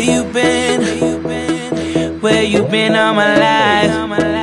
Where you been? Where you been all my life?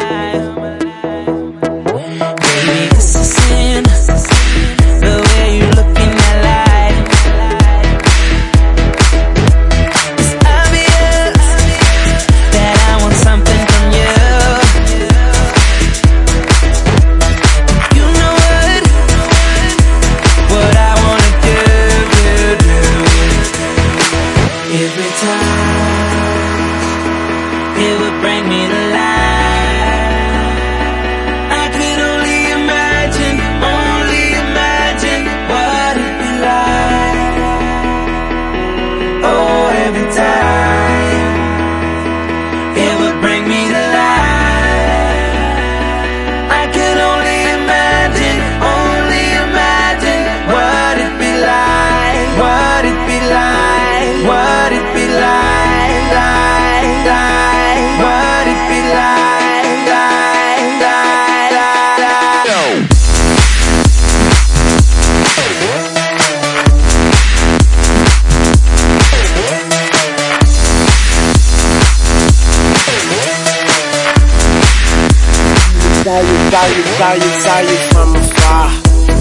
Saw you, saw you, saw you, saw you from afar.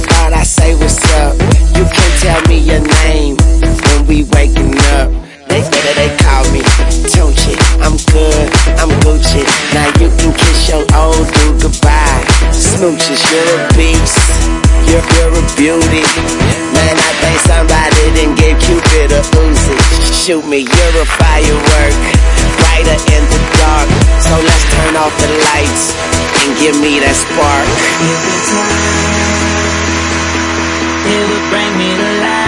Thought I say what's up. You can tell me your name when we waking up. They they, they call me Tunechi. I'm good, I'm Gucci. Now you can kiss your old dude goodbye. Smooches, you're a beast. You're, you're a beauty. Man, I think somebody didn't give Cupid a Uzi. Shoot me, you're a firework. Brighter in the dark. So let's turn off the lights give me that spark. It would bring me to life.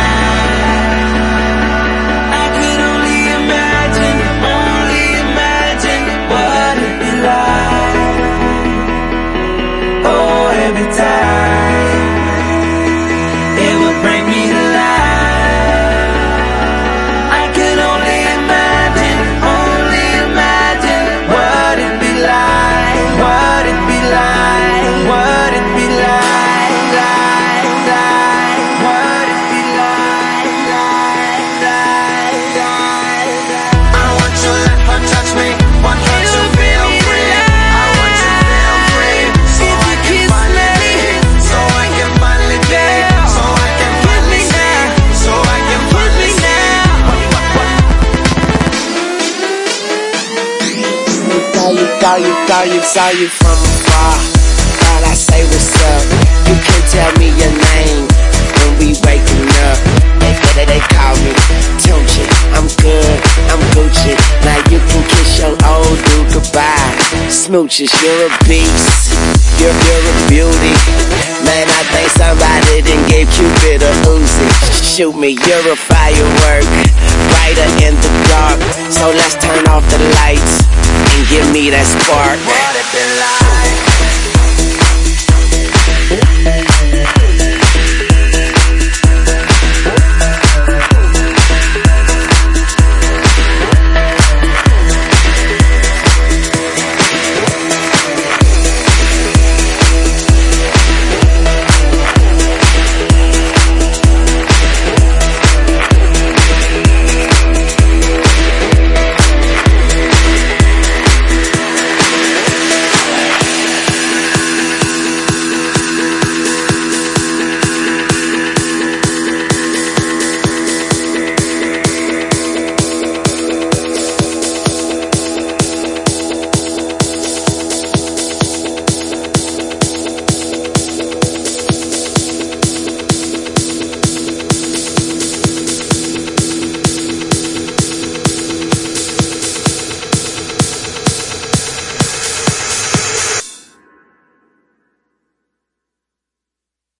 Saw you, saw you, saw you, from afar. Thought I say what's up. You can tell me your name when we waking up. They they, they call me Tunechi. I'm good, I'm Gucci. Now you can kiss your old dude goodbye. Smooches, you're a beast. You're, you're a beauty. Man, I think somebody didn't give Cupid a Uzi. Shoot me, you're a firework. Brighter in the dark. So let's turn off the lights and give me that spark. What it be like?